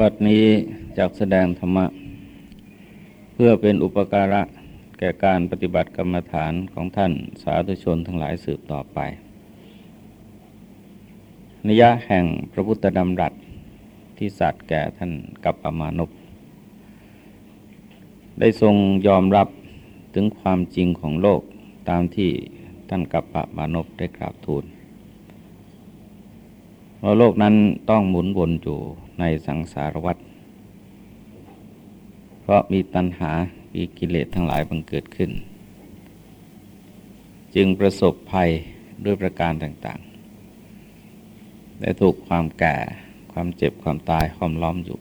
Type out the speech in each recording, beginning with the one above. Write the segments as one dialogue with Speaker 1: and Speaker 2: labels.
Speaker 1: บัดนี้จากแสดงธรรมะ เพื่อเป็นอุปการะแก่การปฏิบัติกรรมฐานของท่านสาธุชนทั้งหลายสืบต่อไป นิยะแห่งพระพุทธดำรัสที่สัตว์แก่ท่านกัปปมานพได้ทรงยอมรับถึงความจริงของโลกตามที่ท่านกัปปมานพได้กราบทูลว่าโลกนั้นต้องหมุนวนอยู่ ในสังสารวัฏเพราะมีตัณหามีกิเลสทั้งหลายบังเกิดขึ้น จึงประสบภัยด้วยประการต่างๆและถูกความแก่ความเจ็บความตายห้อมล้อมอยู่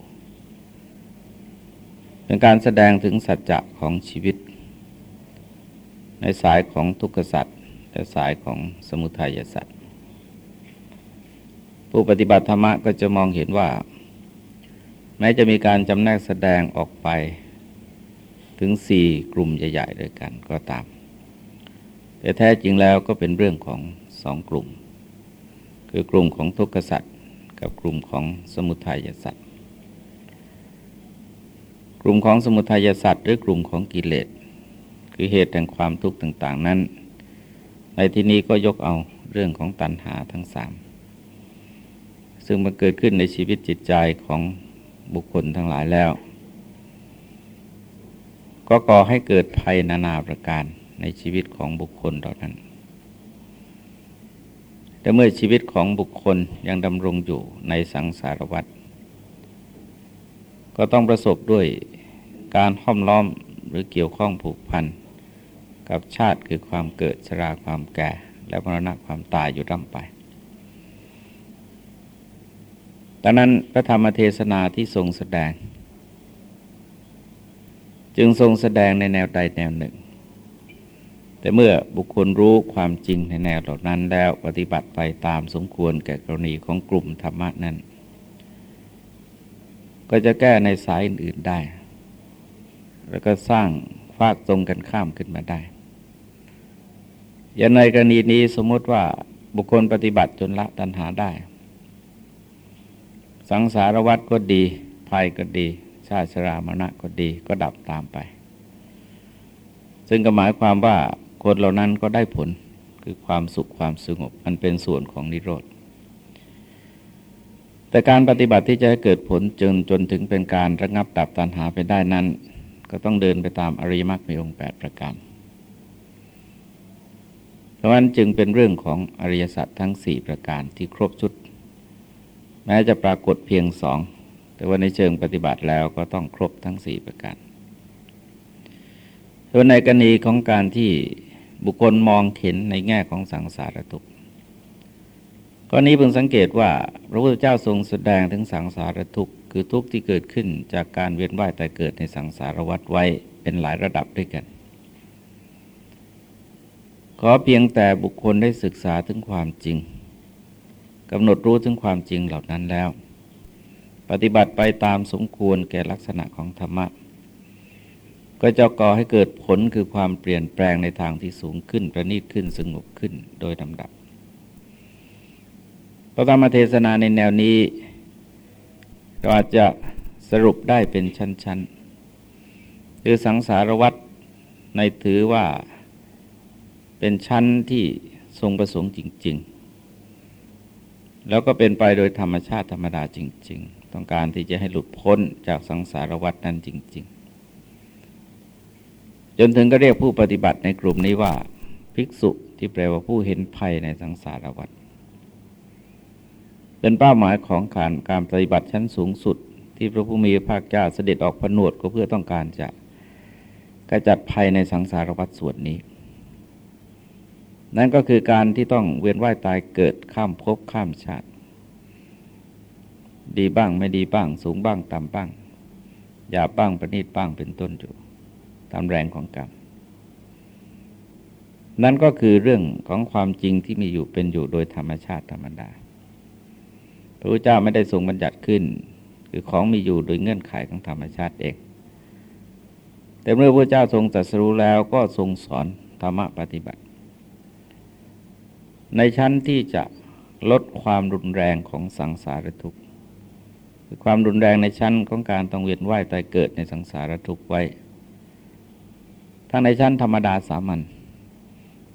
Speaker 1: เป็นการแสดงถึงสัจจะของชีวิต ในสายของทุกขสัตว์และสายของสมุทัยสัตว์ผู้ปฏิบัติธรรมะก็จะมองเห็นว่า แม้จะมีการจำแนกแสดงออกไปถึงสี่กลุ่มใหญ่ๆด้วยกันก็ตาม แต่แท้จริงแล้วก็เป็นเรื่องของสองกลุ่ม คือกลุ่มของทุกขสัตว์กับกลุ่มของสมุทัยสัตว์กลุ่มของสมุทัยสัตว์หรือกลุ่มของกิเลสคือเหตุแห่งความทุกข์ต่างๆนั้น ในที่นี้ก็ยกเอาเรื่องของตัณหาทั้งสามซึ่งมันเกิดขึ้นในชีวิตจิตใจของ บุคคลทั้งหลายแล้ว ก็ก่อให้เกิดภัยนานาประการในชีวิตของบุคคลเหล่านั้น แต่เมื่อชีวิตของบุคคลยังดำรงอยู่ในสังสารวัฏก็ต้องประสบด้วยการห้อมล้อมหรือเกี่ยวข้องผูกพันกับชาติคือความเกิดชราความแก่ และมรณะความตายอยู่ร่ำไป ดังนั้นพระธรรมเทศนาที่ทรงแสดง จึงทรงแสดงในแนวใดแนวหนึ่ง แต่เมื่อบุคคลรู้ความจริงในแนวเหล่านั้นแล้วปฏิบัติไปตามสมควรแก่กรณีของกลุ่มธรรมะนั้น ก็จะแก้ในสายอื่น ๆได้ แล้วก็สร้างฟากตรงกันข้ามขึ้นมาได้ อย่างในกรณีนี้สมมติว่าบุคคลปฏิบัติจนละตัณหาได้ สังสารวัฏก็ดี ภัยก็ดี ชาติชรามณะก็ดีก็ดับตามไป ซึ่งก็หมายความว่าคนเหล่านั้นก็ได้ผลคือความสุขความสงบมันเป็นส่วนของนิโรธ แต่การปฏิบัติที่จะให้เกิดผลจนจนถึงเป็นการระงับดับตัณหาไปได้นั้น ก็ต้องเดินไปตามอริยมรรคมีองค์ 8 ประการเพราะนั้นจึงเป็นเรื่องของอริยสัจทั้ง 4 ประการที่ครบชุด แม้จะปรากฏเพียงสอง แต่ว่าในเชิงปฏิบัติแล้วก็ต้องครบทั้งสี่ประการส่วนในกรณีของการที่บุคคลมองเห็นในแง่ของสังสารทุกข์ก็นี้เพิ่งสังเกตว่าพระพุทธเจ้าทรงแสดงถึงสังสารทุกข์คือทุกข์ที่เกิดขึ้นจากการเวียนว่ายแต่เกิดในสังสารวัฏไว้เป็นหลายระดับด้วยกัน ขอเพียงแต่บุคคลได้ศึกษาถึงความจริง กำหนดรู้ถึงความจริงเหล่านั้นแล้ว ปฏิบัติไปตามสมควรแก่ลักษณะของธรรมะ ก็จะก่อให้เกิดผลคือความเปลี่ยนแปลงในทางที่สูงขึ้น ประณีตขึ้นสงบขึ้นโดยลำดับพระธรรมเทศนาในแนวนี้เราอาจจะสรุปได้เป็นชั้นๆ คือสังสารวัตรในถือว่าเป็นชั้นที่ทรงประสงค์จริง ๆ แล้วก็เป็นไปโดยธรรมชาติธรรมดาจริง ๆ ต้องการที่จะให้หลุดพ้นจากสังสารวัฏนั้นจริง ๆ จนถึงก็เรียกผู้ปฏิบัติในกลุ่มนี้ว่า ภิกษุที่แปลว่าผู้เห็นภัยในสังสารวัฏเป็นเป้าหมายของการการปฏิบัติชั้นสูงสุด ที่พระผู้มีพระภาคเจ้าเสด็จออกผนวดก็เพื่อต้องการจะกระจัดภัยในสังสารวัฏส่วนนี้ นั่นก็คือการที่ต้องเวียนว่ายตายเกิดข้ามภพข้ามชาติ ดีบ้างไม่ดีบ้าง สูงบ้างต่ำบ้างหยาบบ้างประณีตบ้างเป็นต้นอยู่ ตามแรงของกรรมนั่นก็คือเรื่องของความจริงที่มีอยู่เป็นอยู่โดยธรรมชาติธรรมดา พระพุทธเจ้าไม่ได้ทรงบัญญัติขึ้น คือของมีอยู่โดยเงื่อนไขของธรรมชาติเอง แต่เมื่อพระเจ้าทรงตรัสรู้แล้วก็ทรงสอนธรรมะปฏิบัติ ในชั้นที่จะลดความรุนแรงของสังสารทุกข์คือความรุนแรงในชั้นของการต้องเวียนว่ายตายเกิดในสังสารทุกข์ไว้ ทั้งในชั้นธรรมดาสามัญ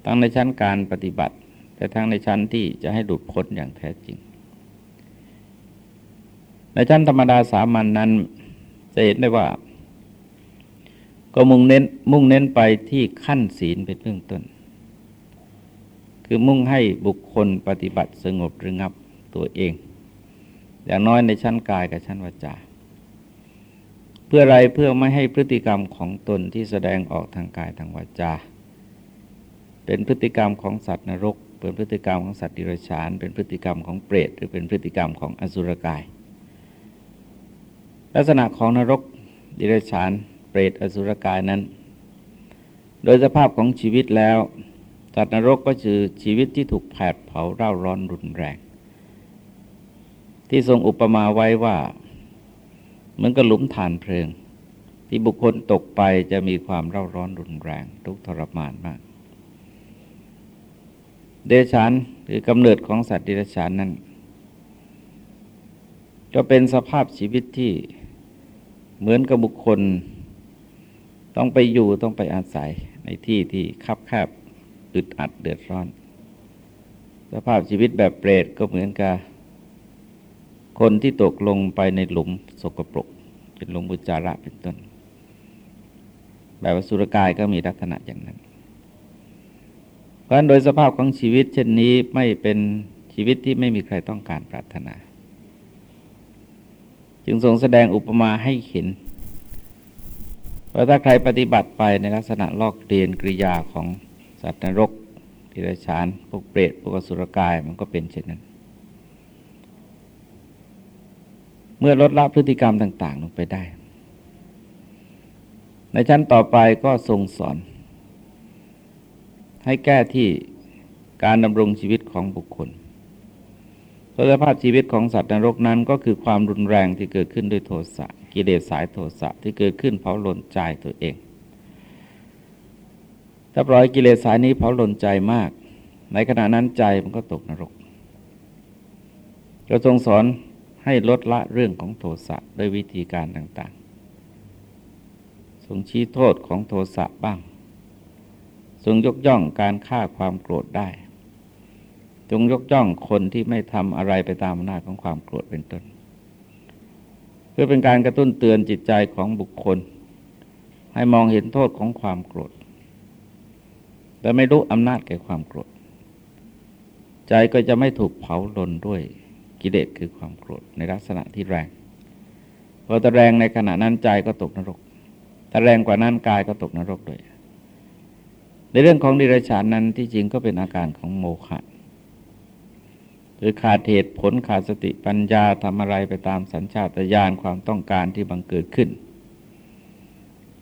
Speaker 1: ทั้งในชั้นการปฏิบัติ แต่ทั้งในชั้นที่จะให้หลุดพ้นอย่างแท้จริง ในชั้นธรรมดาสามัญนนั้นจะเห็นได้ว่า ก็มุ่งเน้นมุ่งเน้นไปที่ขั้นศีลเป็นเบื้องต้น คือมุ่งให้บุคคลปฏิบัติสงบระงับตัวเอง อย่างน้อยในชั้นกายกับชั้นวาจา เพื่ออะไรเพื่อไม่ให้พฤติกรรมของตนที่แสดงออกทางกายทางวาจา เป็นพฤติกรรมของสัตว์นรก เป็นพฤติกรรมของสัตว์ดิรัจฉาน เป็นพฤติกรรมของเปรต หรือเป็นพฤติกรรมของอสุรกาย ลักษณะของนรกดิรัจฉาน เปรต อสุรกายนั้น โดยสภาพของชีวิตแล้ว สัตว์นรกก็คือชีวิตที่ถูกแผดเผาเร่าร้อนรุนแรง ที่ทรงอุปมาไว้ว่าเหมือนกับหลุมฐานเพลิง ที่บุคคลตกไปจะมีความเร่าร้อนรุนแรง ทุกทรมานมาก เดชานคือกำเนิดของสัตว์ดิรชานนั้นก็เป็นสภาพชีวิตที่เหมือนกับบุคคล ต้องไปอยู่ต้องไปอาศัยในที่ที่คับแคบ อึดอัดเดือดร้อน สภาพชีวิตแบบเปรตก็เหมือนกับคนที่ตกลงไปในหลุมสกปรกเป็นหลุมบุจาระเป็นต้น แบบสุรกายก็มีลักษณะอย่างนั้น เพราะฉะนั้นโดยสภาพของชีวิต เช่นนี้ไม่เป็นชีวิตที่ไม่มีใครต้องการปรารถนา จึงทรงแสดงอุปมาให้เห็นว่าถ้าใครปฏิบัติไปในลักษณะลอกเรียนกริยาของ สัตว์นรกทิรชานพวกเปรตพวกสุรกายมันก็เป็นเช่นนั้น เมื่อลดละพฤติกรรมต่าง ๆ ลงไปได้ ในชั้นต่อไปก็ทรงสอน ให้แก้ที่การดำรงชีวิตของบุคคลสภาพชีวิตของสัตว์นรกนั้นก็คือความรุนแรงที่เกิดขึ้นด้วยโทสะกิเลสสายโทสะที่เกิดขึ้นเผาหล่นใจตัวเอง ถ้าปล่อยกิเลสสายนี้เผาหล่นใจมาก ในขณะนั้นใจมันก็ตกนรกเราทรงสอนให้ลดละเรื่องของโทสะด้วยวิธีการต่างๆ ทรงชี้โทษของโทสะบ้าง ทรงยกย่องการฆ่าความโกรธได้ทรงยกย่องคนที่ไม่ทำอะไรไปตามอำนาจของความโกรธเป็นต้น เพื่อเป็นการกระตุ้นเตือนจิตใจของบุคคล ให้มองเห็นโทษของความโกรธ แต่ไม่รู้อำนาจแก่ความโกรธ ใจก็จะไม่ถูกเผาลนด้วยกิเลสคือความโกรธในลักษณะที่แรงพอตะแรงในขณะนั้นใจก็ตกนรกถ้าแรงกว่านั้นกายก็ตกนรกด้วย ในเรื่องของดิรกชันนั้นที่จริงก็เป็นอาการของโมฆะคือขาดเหตุผลขาดสติปัญญาทำอะไรไปตามสัญชาตญาณความต้องการที่บังเกิดขึ้น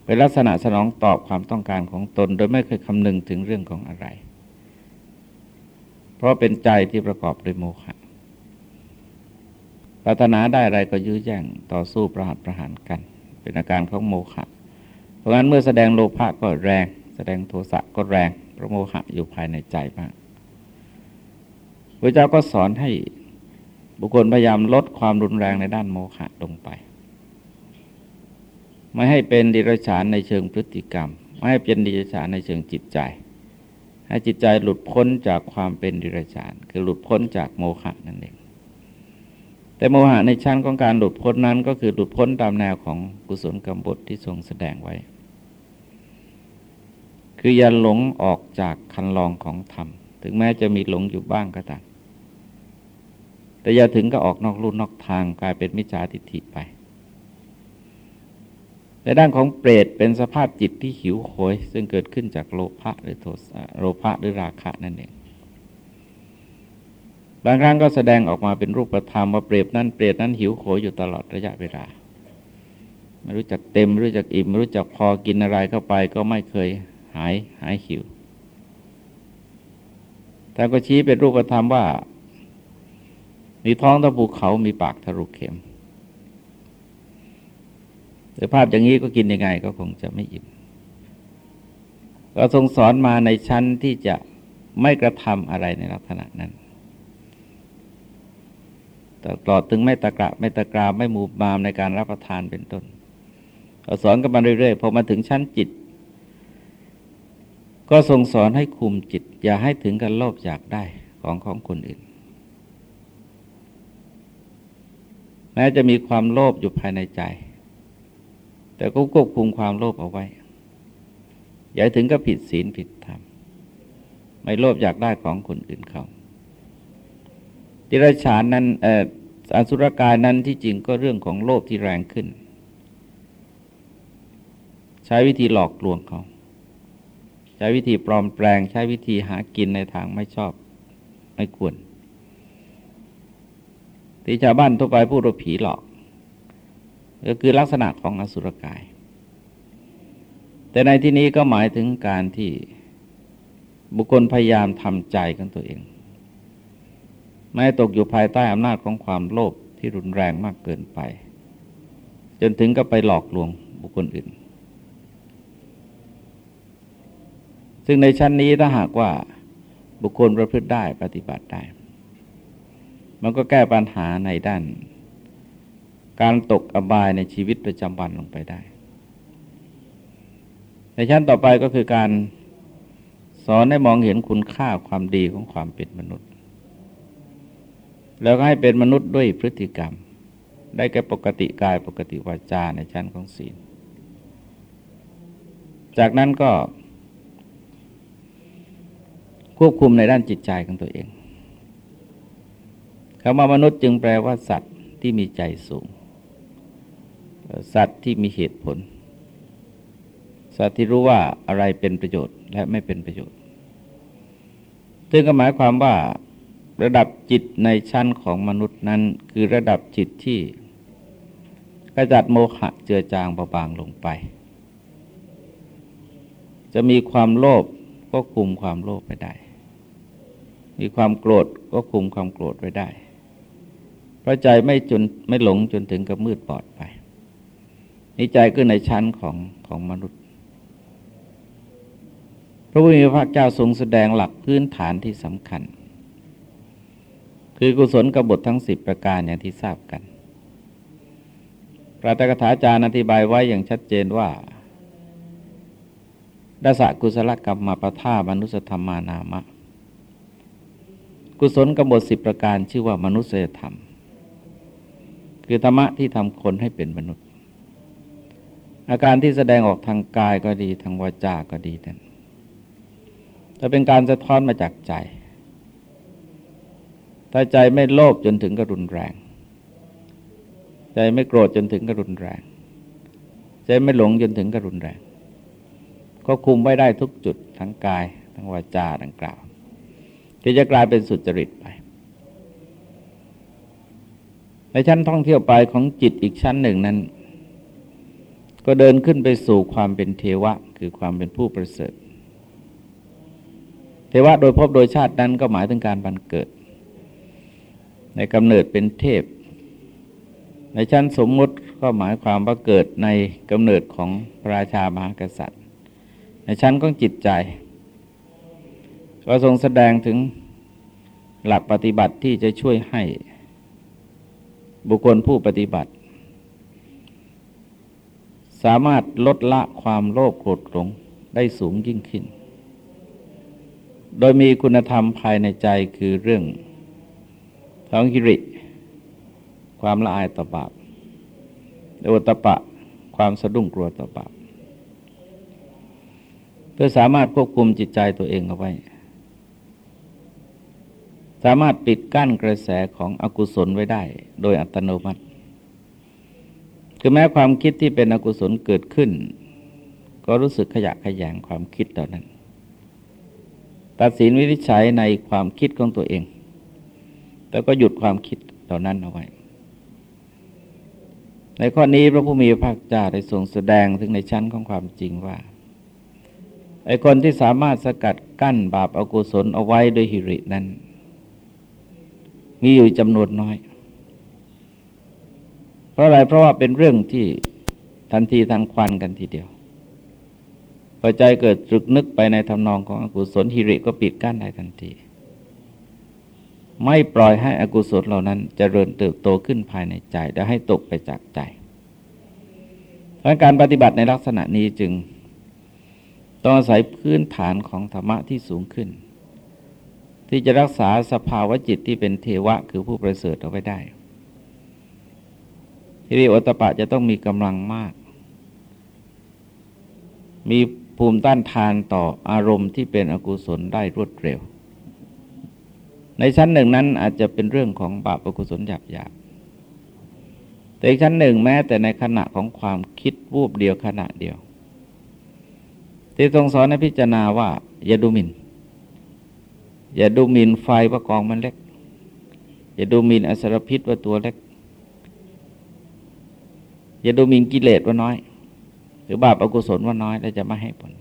Speaker 1: เป็นลักษณะสนองตอบความต้องการของตน โดยไม่เคยคำนึงถึงเรื่องของอะไร เพราะเป็นใจที่ประกอบด้วยโมฆะปรารถนาได้อะไรก็ยื้อแย่งต่อสู้ประหัตประหารกัน เป็นอาการของโมฆะเพราะงั้นเมื่อแสดงโลภะก็แรง แสดงโทสะก็แรงพระโมฆะอยู่ภายในใจมากพระเจ้าก็สอนให้บุคคลพยายามลดความรุนแรงในด้านโมฆะลงไป ไม่ให้เป็นดิรฉานในเชิงพฤติกรรม ไม่ให้เป็นดิรฉานในเชิงจิตใจ ให้จิตใจหลุดพ้นจากความเป็นดิรฉาน คือหลุดพ้นจากโมฆะนั่นเองแต่โมหะในชั้นของการหลุดพ้นนั้นก็คือหลุดพ้นตามแนวของกุศลกรรมบทที่ทรงแสดงไว้ คืออย่าหลงออกจากคันลองของธรรม ถึงแม้จะมีหลงอยู่บ้างก็ตามแต่อย่าถึงก็ออกนอกลู่นอกทางกลายเป็นมิจฉาทิฏฐิไป ในด้านของเปรตเป็นสภาพจิตที่หิวโหย ซึ่งเกิดขึ้นจากโลภะหรือโทสะโลภะหรือราคะนั่นเองบางครั้งก็แสดงออกมาเป็นรูปธรรมว่าเปรียบนั้นเปรียบนั้นหิวโหยอยู่ตลอดระยะเวลาไม่รู้จักเต็มไม่รู้จักอิ่มไม่รู้จักพอกินอะไรเข้าไปก็ไม่เคยหายหายหิวแต่ก็ชี้เป็นรูปธรรมว่า มีท้องตะภูเขามีปากทะลุเข็ม แต่ภาพอย่างนี้ก็กินยังไงก็คงจะไม่อิ่มก็ทรงสอนมาในชั้นที่จะไม่กระทำอะไรในลักษณะนั้นตลอดถึงไม่ตะกระไม่ตะกราไม่มูมามในการรับประทานเป็นต้นสอนกันมาเรื่อยๆพอมาถึงชั้นจิต ก็ทรงสอนให้คุมจิต อย่าให้ถึงกันโลภอยากได้ของของคนอื่น แม้จะมีความโลภอยู่ภายในใจ แต่ก็ควบคุมความโลภเอาไว้ อย่าถึงก็ผิดศีลผิดธรรม ไม่โลภอยากได้ของคนอื่นเขาติรฉานนั้นอสุรกายนั้นที่จริงก็เรื่องของโลภที่แรงขึ้น ใช้วิธีหลอกลวงเขาใช้วิธีปลอมแปลง ใช้วิธีหากินในทางไม่ชอบไม่ควรที่ชาวบ้านทั่วไปพูดว่าผีหลอก ก็คือลักษณะของอสุรกาย แต่ในที่นี้ก็หมายถึงการที่บุคคลพยายามทำใจของตัวเอง ไม่ตกอยู่ภายใต้อำนาจของความโลภที่รุนแรงมากเกินไป จนถึงก็ไปหลอกลวงบุคคลอื่น ซึ่งในชั้นนี้ถ้าหากว่าบุคคลประพฤติได้ปฏิบัติได้ มันก็แก้ปัญหาในด้าน การตกอบายในชีวิตประจำวันลงไปได้ในชั้นต่อไปก็คือการสอนให้มองเห็นคุณค่าความดีของความเป็นมนุษย์ แล้วก็ให้เป็นมนุษย์ด้วยพฤติกรรม ได้แก่ปกติกายปกติวาจาในชั้นของศีล จากนั้นก็ ควบคุมในด้านจิตใจของตัวเองคำว่ามนุษย์จึงแปลว่าสัตว์ที่มีใจสูง สัตว์ที่มีเหตุผล สัตว์ที่รู้ว่าอะไรเป็นประโยชน์และไม่เป็นประโยชน์ ซึ่งก็หมายความว่าระดับจิตในชั้นของมนุษย์นั้น คือระดับจิตที่กระจัดโมหะเจือจางเบาบางลงไป จะมีความโลภก็คุมความโลภไปได้ มีความโกรธก็คุมความโกรธไว้ได้ เพราะใจไม่จนไม่หลงจนถึงกับมืดบอดไป นี่ใจก็ในชั้นของของมนุษย์ พระพุทธเจ้าทรงแสดงหลักพื้นฐานที่สำคัญ คือกุศลกบฏทั้งสิบประการอย่างที่ทราบกันพระตกถาจารย์อธิบายไว้อย่างชัดเจนว่าดัสกุศลกรรมมาปะท่ามนุสธรรมานามะ กุศลกบฏสิบประการชื่อว่ามนุษยธรรม คือธรรมะที่ทำคนให้เป็นมนุษย์ อาการที่แสดงออกทางกายก็ดีทางวาจาก็ดีนั้นจะเป็นการสะท้อนมาจากใจ ถ้าใจไม่โลภจนถึงกระุนแรง ใจไม่โกรธจนถึงกระุนแรง ใจไม่หลงจนถึงกรุนแรง ก็คุมไว้ได้ทุกจุดทั้งกายทั้งวาจาดังกล่าวที่จะกลายเป็นสุจริตไป ในชั้นท่องเที่ยวไปของจิตอีกชั้นหนึ่งนั้น ก็เดินขึ้นไปสู่ความเป็นเทวะ คือความเป็นผู้ประเสริฐ เทวะโดยพบโดยชาตินั้นก็หมายถึงการบันเกิด ในกำเนิดเป็นเทพ ในชั้นสมมุติก็หมายความว่าเกิดในกำเนิดของพระราชามหากษัตริย์ ในชั้นของจิตใจ ก็ทรงแสดงถึงหลักปฏิบัติที่จะช่วยให้บุคคลผู้ปฏิบัติ สามารถลดละความโลภโกรธหลงได้สูงยิ่งขึ้น โดยมีคุณธรรมภายในใจคือเรื่องสองกิริ ความละอายต่อบาปโอตปะ ความสะดุ้งกลัวต่อบาปเพื่อสามารถควบคุมจิตใจตัวเองเอาไว้ สามารถปิดกั้นกระแสของอกุศลไว้ได้ โดยอัตโนมัติ คือแม้ความคิดที่เป็นอกุศลเกิดขึ้น ก็รู้สึกขยะขยงความคิดต่อนั้น ตัดสินวินิจฉัยในความคิดของตัวเองแต่ก็หยุดความคิดเหล่านั้นเอาไว้ ในข้อนี้พระผู้มีพระภาคเจ้าได้ทรงแสดงถึงในชั้นของความจริงว่าไอ้คนที่สามารถสกัดกั้นบาปอากุศลเอาไว้ด้วยหิรินั้น มีอยู่จำนวนน้อย ราะอะไรเพราะว่าเป็นเรื่องที่ทันทีทันควันกันทีเดียวพอใจเกิดตรึกนึกไปในทำนองของอกุศลหิริก็ปิดกั้นได้ทันที ไม่ปล่อยให้อกุศลเหล่านั้นจเจริญเติบโตขึ้นภายในใจและให้ตกไปจากใจเพราะการปฏิบัติในลักษณะนี้จึง ต้องอาศัยพื้นฐานของธรรมะที่สูงขึ้น ที่จะรักษาสภาวะจิตที่เป็นเทวะคือผู้ประเสริฐเอาไว้ได้ ฮิริโอตปะจะต้องมีกำลังมาก มีภูมิต้านทานต่ออารมณ์ที่เป็นอกุศลได้รวดเร็ว ในชั้นหนึ่งนั้นอาจจะเป็นเรื่องของบาปอกุศลหยาบหยาบแต่อีกชั้นหนึ่งแม้แต่ในขณะของความคิดวูบเดียวขณะเดียว ที่ทรงสอนในพิจารณาว่า อย่าดูหมิน่น อย่าดูหมิ่นไฟว่ากองมันเล็ก อย่าดูหมิ่นอสรพิษว่าตัวเล็ก อย่าดูหมิ่นกิเลสว่าน้อย หรือบาปอกุศลว่าน้อยแล้วจะไม่ให้ผล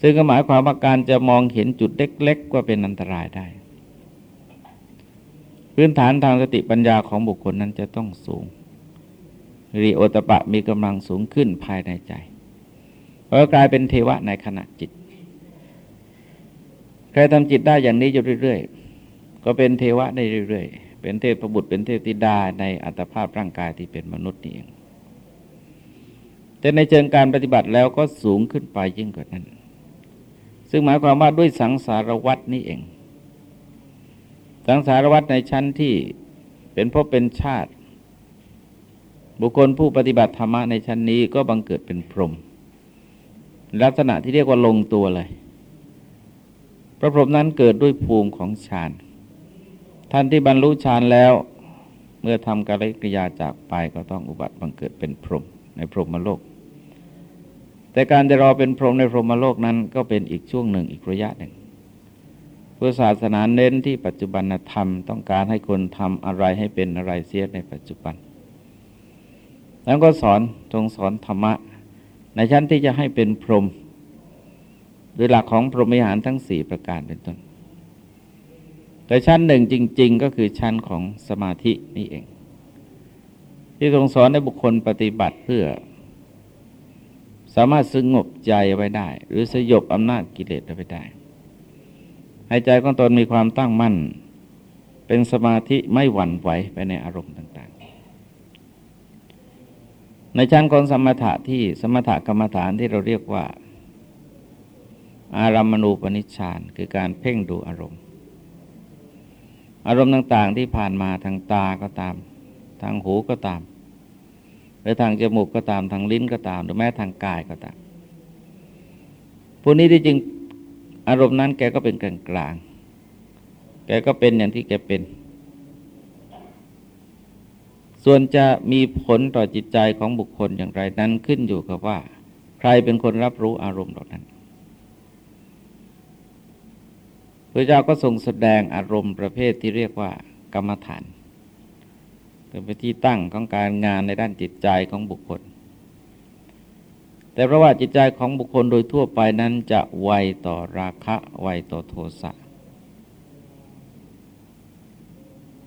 Speaker 1: ซึ่งก็หมายความว่าการจะมองเห็นจุดเล็กๆว่าเป็นอันตรายได้ พื้นฐานทางสติปัญญาของบุคคลนั้นจะต้องสูงรีโอตปะมีกำลังสูงขึ้นภายในใจเพราะกลายเป็นเทวะในขณะจิต ใครทำจิตได้อย่างนี้อยู่เรื่อย ๆ ก็เป็นเทวะได้เรื่อย ๆ เป็นเทพประบุตรเป็นเทพธิดาในอัตภาพร่างกายที่เป็นมนุษย์นี่เอง แต่ในเชิงการปฏิบัติแล้วก็สูงขึ้นไปยิ่งกว่านั้น ซึ่งหมายความว่าด้วยสังสารวัตนี่เอง สังสารวัตในชั้นที่เป็นพบเป็นชาติ บุคคลผู้ปฏิบัติธรรมะในชั้นนี้ก็บังเกิดเป็นพรหมลักษณะที่เรียกว่าลงตัวเลย พระพรหมนั้นเกิดด้วยภูมิของฌาน ท่านที่บรรลุฌานแล้ว เมื่อทำกาลกิริยาจากไปก็ต้องอุบัติบังเกิดเป็นพรหมในพรหมโลก แต่การจะรอเป็นพรหมในพรหมโลกนั้นก็เป็นอีกช่วงหนึ่งอีกระยะหนึ่งเพื่อศาสนาเน้นที่ปัจจุบันธรรมต้องการให้คนทำอะไรให้เป็นอะไรเสียในปัจจุบัน แล้วก็สอนทรงสอนธรรมะ ในชั้นที่จะให้เป็นพรหมโดยหลักของพรหมิหารทั้งสี่ประการเป็นต้น แต่ชั้นหนึ่งจริง ๆ ก็คือชั้นของสมาธินี่เอง ที่ทรงสอนในบุคคลปฏิบัติเพื่อ สามารถสงบใจไว้ได้ หรือสยบอำนาจกิเลสไว้ได้ให้ใจของตนมีความตั้งมั่น เป็นสมาธิไม่หวั่นไหวไปในอารมณ์ต่าง ๆ ในชั้นของสมถะที่สมถะกรรมฐานที่เราเรียกว่า อารามณูปนิชฌานคือการเพ่งดูอารมณ์ อารมณ์ต่าง ๆ ที่ผ่านมาทางตาก็ตาม ทางหูก็ตาม หรือทางจมูกก็ตามทางลิ้นก็ตาม หรือแม้ทางกายก็ตามพวกนี้ที่จริงอารมณ์นั้นแกก็เป็นกลางกลางแกก็เป็นอย่างที่แกเป็น ส่วนจะมีผลต่อจิตใจของบุคคลอย่างไรนั้นขึ้นอยู่กับว่า ใครเป็นคนรับรู้อารมณ์เหล่านั้น พระเจ้าก็ทรงแสดงอารมณ์ประเภทที่เรียกว่ากรรมฐาน เป็นที่ตั้งของการงานในด้านจิตใจของบุคคล แต่เพราะว่าจิตใจของบุคคลโดยทั่วไปนั้นจะไวต่อราคะไวต่อโทสะ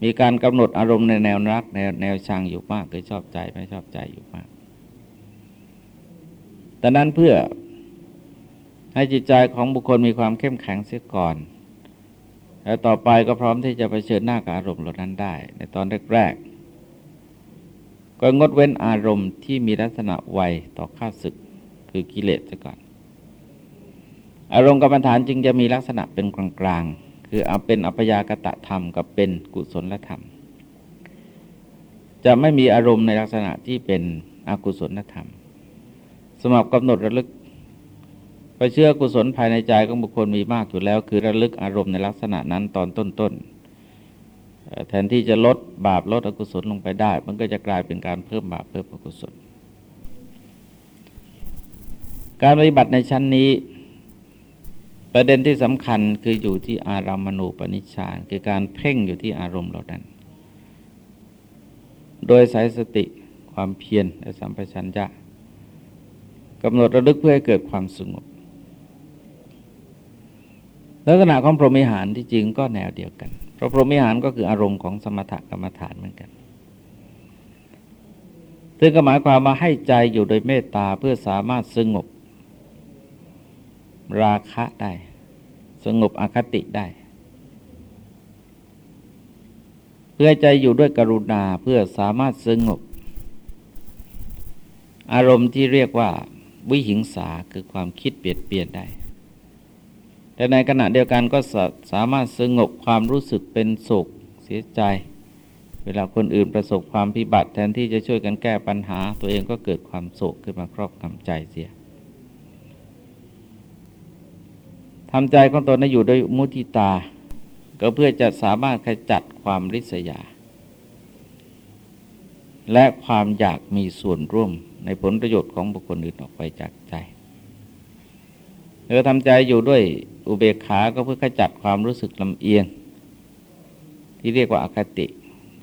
Speaker 1: มีการกำหนดอารมณ์ในแนวรักแนวแนวชังอยู่มากคือชอบใจไม่ชอบใจอยู่มาก แต่นั้นเพื่อให้จิตใจของบุคคลมีความเข้มแข็งเสียก่อน แล้วต่อไปก็พร้อมที่จะไปเชิญหน้ากับอารมณ์เหล่านั้นได้ ในตอนแรกๆก็งดเว้นอารมณ์ที่มีลักษณะไวต่อข้าศึกคือกิเลสซะก่อน อารมณ์กรรมฐานจึงจะมีลักษณะเป็นกลางๆ คือเอาเป็นอัปยากตะธรรมกับเป็นกุศลธรรม จะไม่มีอารมณ์ในลักษณะที่เป็นอกุศลธรรม สมับกำหนดระลึก ไปเชื่อกุศลภายในใจของบุคคลมีมากอยู่แล้ว คือระลึกอารมณ์ในลักษณะนั้นตอนต้นๆแทนที่จะลดบาปลดอกุศลลงไปได้ มันก็จะกลายเป็นการเพิ่มบาปเพิ่มอกุศล การปฏิบัติในชั้นนี้ ประเด็นที่สำคัญคืออยู่ที่อารามณูปนิชฌานคือการเพ่งอยู่ที่อารมณ์เหล่านั้น โดยสายสติความเพียรและสัมปชัญญะกำหนดระลึกเพื่อให้เกิดความสงบ ลักษณะของพรหมิหารที่จริงก็แนวเดียวกัน เพราะพรหมิหารก็คืออารมณ์ของสมถกรรมฐานเหมือนกันซึ่งก็หมายความมาให้ใจอยู่โดยเมตตาเพื่อสามารถสงบ ราคะได้ สงบอคติได้ เพื่อใจอยู่ด้วยกรุณาเพื่อสามารถสงบ อารมณ์ที่เรียกว่าวิหิงสาคือความคิดเปลี่ยนเปลี่ยนได้ แต่ในขณะเดียวกันก็สสามารถสงบความรู้สึกเป็นโศกเสียใจ เวลาคนอื่นประสบความพิบัติแทนที่จะช่วยกันแก้ปัญหา ตัวเองก็เกิดความโศกขึ้นมาครอบงำใจเสียทำใจของตนให้อยู่ด้วยมุทิตา ก็เพื่อจะสามารถขจัดความริษยา และความอยากมีส่วนร่วมในผลประโยชน์ของบุคคลอื่นออกไปจากใจเราทำใจอยู่ด้วย อุเบกขาก็เพื่อขจัดความรู้สึกลำเอียง ที่เรียกว่าอาคติ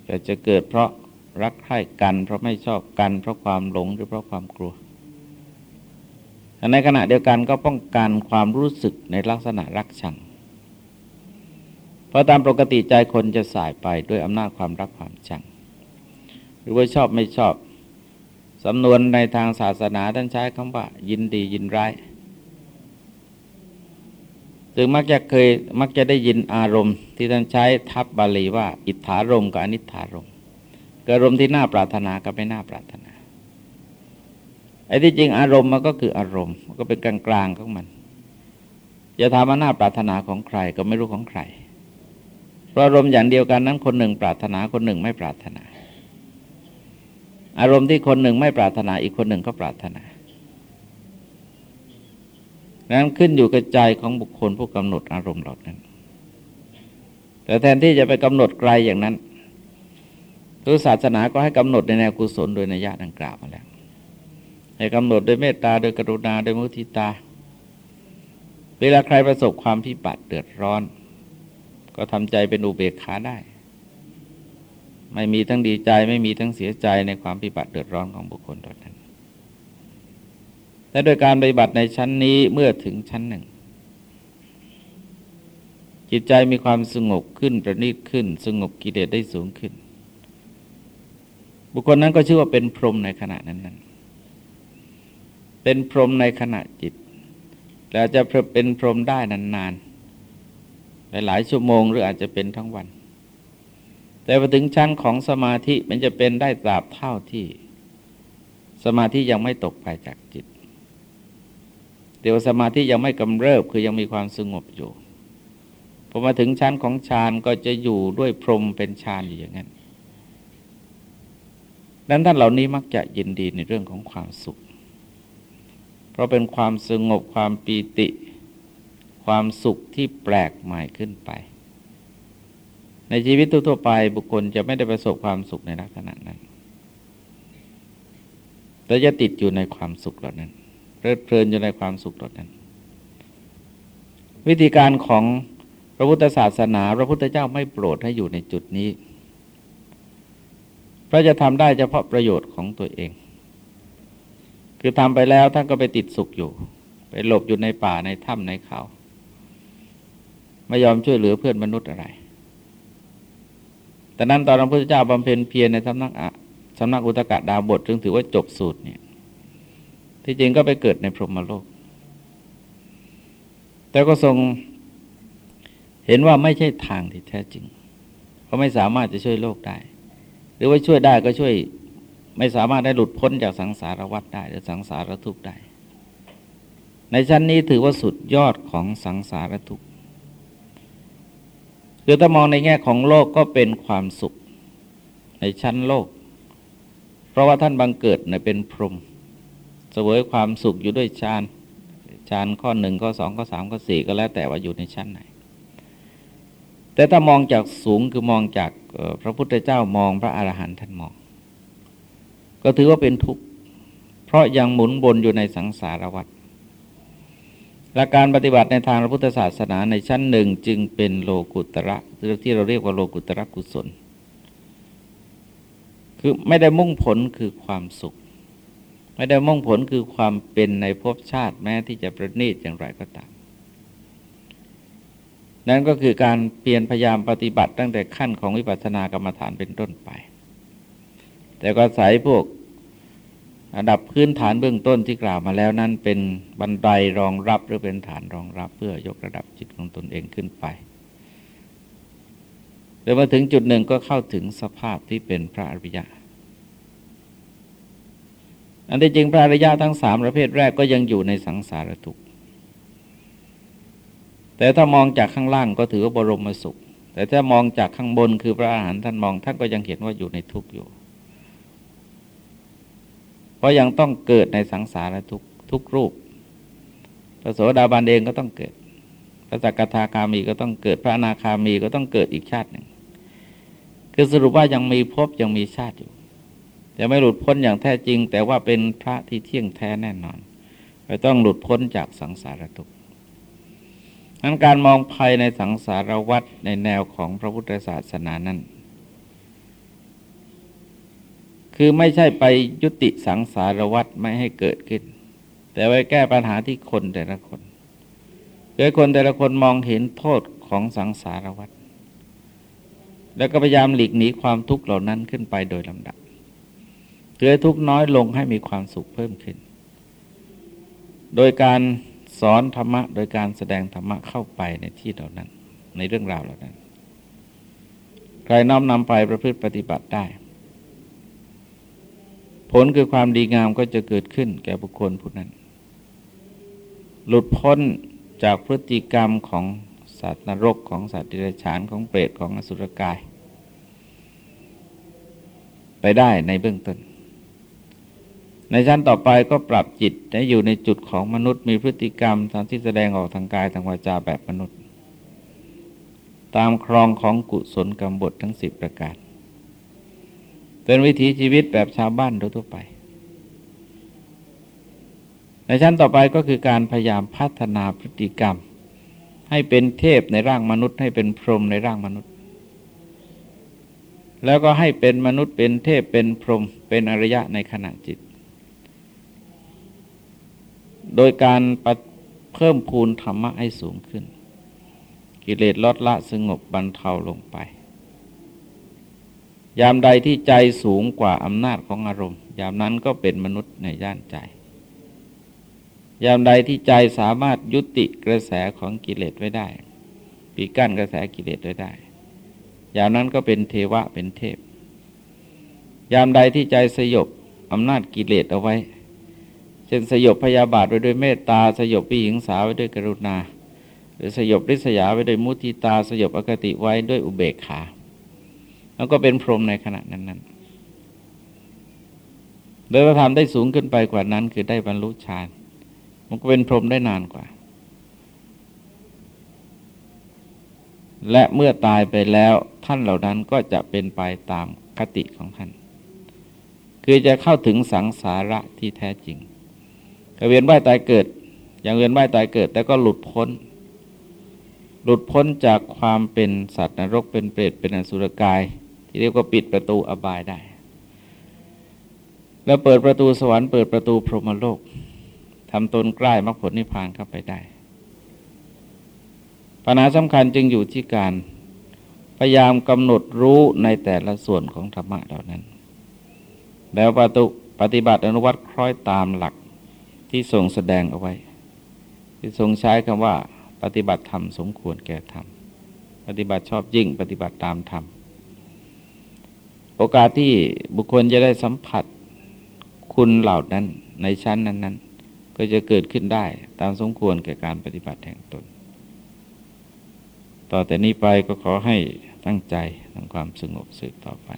Speaker 1: จะจะเกิดเพราะรักใคร่กัน เพราะไม่ชอบกัน เพราะความหลงหรือเพราะความกลัวในขณะเดียวกันก็ป้องกันความรู้สึกในลักษณะรักชัง เพราะตามปกติใจคนจะสายไปด้วยอำนาจความรักความชัง หรือว่าชอบไม่ชอบ สำนวนในทางศาสนาท่านใช้คำว่า ยินดียินร้าย ถึงมักจะเคยมักจะได้ยินอารมณ์ที่ท่านใช้ทับบาลีว่า อิทธารมกับอนิธารมกอารมณ์ที่น่าปรารถนากับไม่น่าปรารถนาไอ้ที่จริงอารมณ์มันก็คืออารมณ์มันก็เป็นกลางกลางของมันจะทำมว่าน่าปรารถนาของใครก็ไม่รู้ของใคร เพราะอารมณ์อย่างเดียวกันนั้นคนหนึ่งปรารถนาคนหนึ่งไม่ปรารถนา อารมณ์ที่คนหนึ่งไม่ปรารถนาอีกคนหนึ่งก็ปรารถนา นั้นขึ้นอยู่กับใจของบุคคลผู้กำหนดอารมณ์เหล่านั้น แต่แทนที่จะไปกำหนดไกลอย่างนั้นทุกศาสนาก็ให้กำหนดในแนวกุศลโดยนัยยะดังกล่าวมาแล้ว ให้กำหนดโดยเมตตาโดยกรุณาโดยมุทิตา เวลาใครประสบความพิบัติเดือดร้อน ก็ทำใจเป็นอุเบกขาได้ ไม่มีทั้งดีใจไม่มีทั้งเสียใจในความพิบัติเดือดร้อนของบุคคลตนนั้น และโดยการปฏิบัติในชั้นนี้เมื่อถึงชั้นหนึ่ง จิตใจมีความสงบขึ้นประณีตขึ้น สงบกิเลสได้สูงขึ้น บุคคลนั้นก็ชื่อว่าเป็นพรหมในขณะนั้นนั้นเป็นพรหมในขณะจิตแล้วจะเป็นพรหมได้นานๆหลายชั่วโมงหรืออาจจะเป็นทั้งวัน แต่พอถึงชั้นของสมาธิมันจะเป็นได้ตราบเท่าที่ สมาธิยังไม่ตกไปจากจิต แต่ว่าสมาธิยังไม่กำเริบคือยังมีความสงบอยู่พอมาถึงชั้นของฌานก็จะอยู่ด้วยพรมเป็นฌานอยู่อย่างนั้นดังนั้นท่านเหล่านี้มักจะยินดีในเรื่องของความสุข เพราะเป็นความสงบความปีติ ความสุขที่แปลกใหม่ขึ้นไป ในชีวิตทั่วไปบุคคลจะไม่ได้ประสบความสุขในลักษณะนั้น แต่จะติดอยู่ในความสุขเหล่านั้น ลิดเพลินอยู่ในความสุขเหล่านั้น วิธีการของพระพุทธศาสนา พระพุทธเจ้าไม่โปรดให้อยู่ในจุดนี้ พระจะทำได้เฉพาะประโยชน์ของตัวเอง คือทำไปแล้วท่านก็ไปติดสุขอยู่ ไปหลบอยู่ในป่าในถ้ำในเขา ไม่ยอมช่วยเหลือเพื่อนมนุษย์อะไรแต่นั้นตอนพระพุทธเจ้าบำเพ็ญเพียรในสำนักอะสำนักอุตกะดาบทจึงถือว่าจบสูตรเนี่ย ที่จริงก็ไปเกิดในพรหมโลก แต่ก็ทรงเห็นว่าไม่ใช่ทางที่แท้จริงเขาไม่สามารถจะช่วยโลกได้ หรือว่าช่วยได้ก็ช่วยไม่สามารถได้หลุดพ้นจากสังสารวัฏได้หรือสังสารทุกข์ได้ ในชั้นนี้ถือว่าสุดยอดของสังสารทุกข์คือถ้ามองในแง่ของโลกก็เป็นความสุขในชั้นโลก เพราะว่าท่านบังเกิดในเป็นพรหม สวยความสุขอยู่ด้วยฌานฌานข้อหนึ่งข้อสองข้อสามข้อสี่ก็แล้วแต่ว่าอยู่ในชั้นไหน แต่ถ้ามองจากสูงคือมองจากพระพุทธเจ้ามองพระอรหันต์ท่านมอง ก็ถือว่าเป็นทุกข์ เพราะยังหมุนบนอยู่ในสังสารวัฏและการปฏิบัติในทางพระพุทธศาสนาในชั้นหนึ่งจึงเป็นโลกุตระหรือที่เราเรียกว่าโลกุตระกุศล คือไม่ได้มุ่งผลคือความสุข ไม่ได้มุ่งผลคือความเป็นในภพชาติแม้ที่จะประณีตอย่างไรก็ตาม นั่นก็คือการเปลี่ยนพยายามปฏิบัติตั้งแต่ขั้นของวิปัสสนากรรมฐานเป็นต้นไป แต่ก็ใส่พวกระดับพื้นฐานเบื้องต้นที่กล่าวมาแล้วนั้นเป็นบันไดรองรับหรือเป็นฐานรองรับ เพื่อยกระดับจิตของตนเองขึ้นไปเดี๋ยวมาถึงจุดหนึ่งก็เข้าถึงสภาพที่เป็นพระอริยะ อันที่จริงพระอริยะทั้งสามประเภทแรกก็ยังอยู่ในสังสารทุกข์แต่ถ้ามองจากข้างล่างก็ถือว่าบรมสุข แต่ถ้ามองจากข้างบนคือพระอาหารท่านมองท่านก็ยังเห็นว่าอยู่ในทุกข์อยู่ เพราะยังต้องเกิดในสังสารทุกทุกรูปพระโสดาบันเองก็ต้องเกิดพระสักทาคามีก็ต้องเกิดพระอนาคามีก็ต้องเกิดอีกชาติหนึ่งคือสรุปว่ายังมีภพยังมีชาติอยู่ จะไม่หลุดพ้นอย่างแท้จริง แต่ว่าเป็นพระที่เที่ยงแท้แน่นอนไม่ต้องหลุดพ้นจากสังสารทุกข์นั้นการมองภายในสังสารวัฏในแนวของพระพุทธศาสนานั้น คือไม่ใช่ไปยุติสังสารวัฏไม่ให้เกิดขึ้น แต่ไว้แก้ปัญหาที่คนแต่ละคนโดยคนแต่ละคนมองเห็นโทษของสังสารวัฏแล้วก็พยายามหลีกหนีความทุกข์เหล่านั้นขึ้นไปโดยลำดับ เพื่อทุกน้อยลงให้มีความสุขเพิ่มขึ้น โดยการสอนธรรมะ โดยการแสดงธรรมะเข้าไปในที่เหล่านั้น ในเรื่องราวเหล่านั้น ใครน้อมนำไปประพฤติปฏิบัติได้ ผลคือความดีงามก็จะเกิดขึ้นแก่บุคคลผู้นั้น หลุดพ้นจากพฤติกรรมของสัตว์นรกของสัตว์ดิเรกชันของเปรตของอสุรกาย ไปได้ในเบื้องต้น ในชั้นต่อไปก็ปรับจิตให้อยู่ในจุดของมนุษย์มีพฤติกรรมทางที่แสดงออกทางกายทางวาจาแบบมนุษย์ ตามครองของกุศลกรรมบททั้งสิบประการ เป็นวิถีชีวิตแบบชาวบ้านทั่วไป ในชั้นต่อไปก็คือการพยายามพัฒนาพฤติกรรม ให้เป็นเทพในร่างมนุษย์ ให้เป็นพรหมในร่างมนุษย์ แล้วก็ให้เป็นมนุษย์เป็นเทพเป็นพรหมเป็นอริยะในขณะจิต โดยการเพิ่มพูนธรรมะให้สูงขึ้น กิเลสลดละสงบบรรเทาลงไป ยามใดที่ใจสูงกว่าอำนาจของอารมณ์ ยามนั้นก็เป็นมนุษย์ในย่านใจ ยามใดที่ใจสามารถยุติกระแสของกิเลสไว้ได้ปีกั้นกระแสกิเลสไว้ได้ ยามนั้นก็เป็นเทวะเป็นเทพ ยามใดที่ใจสยบอำนาจกิเลสเอาไว้ ช่นสยบพยาบาทไว้ด้วยเมตตา สยบปีหิงสาไว้ด้วยกรุณา หรือสยบริษยาไว้ด้วยมุทิตา สยบอคติไว้ด้วยอุเบกขา แล้วก็เป็นพรหมในขณะนั้นนั้นโดยพระธรรมได้สูงขึ้นไปกว่านั้น คือได้บรรลุฌาน มันก็เป็นพรหมได้นานกว่า และเมื่อตายไปแล้วท่านเหล่านั้นก็จะเป็นไปตามคติของท่าน คือจะเข้าถึงสังสาระที่แท้จริง เวียนว่ายตายเกิด อย่างเวียนว่ายตายเกิด แต่ก็หลุดพ้น หลุดพ้นจากความเป็นสัตว์นรกเป็นเปรตเป็นอสุรกาย ที่เรียกว่าปิดประตูอบายได้ แล้วเปิดประตูสวรรค์เปิดประตูพรหมโลกทำตนใกล้มรรคผลนิพพานเข้าไปได้ปัญหาสำคัญจึงอยู่ที่การพยายามกำหนดรู้ในแต่ละส่วนของธรรมะเหล่านั้น แล้วปฏิปฏิบัติอนุวัตคล้อยตามหลัก ที่ทรงแสดงเอาไว้ ที่ทรงใช้คำว่า ปฏิบัติธรรมสมควรแก่ธรรม ปฏิบัติชอบยิ่ง ปฏิบัติตามธรรม โอกาสที่บุคคลจะได้สัมผัสคุณเหล่านั้นในชั้นนั้นก็จะเกิดขึ้นได้ตามสมควรแก่การปฏิบัติแห่งตน ต่อแต่นี้ไปก็ขอให้ตั้งใจทำความสงบสืบต่อไป